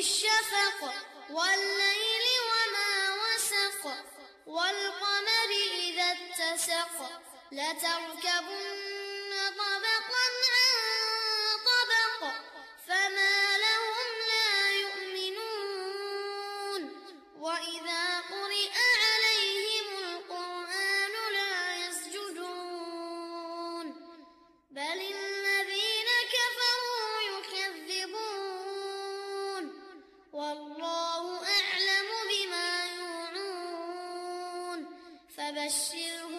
أقسم بالشفق والليل وما وسق والقمر إذا اتسق لتركبن فبشره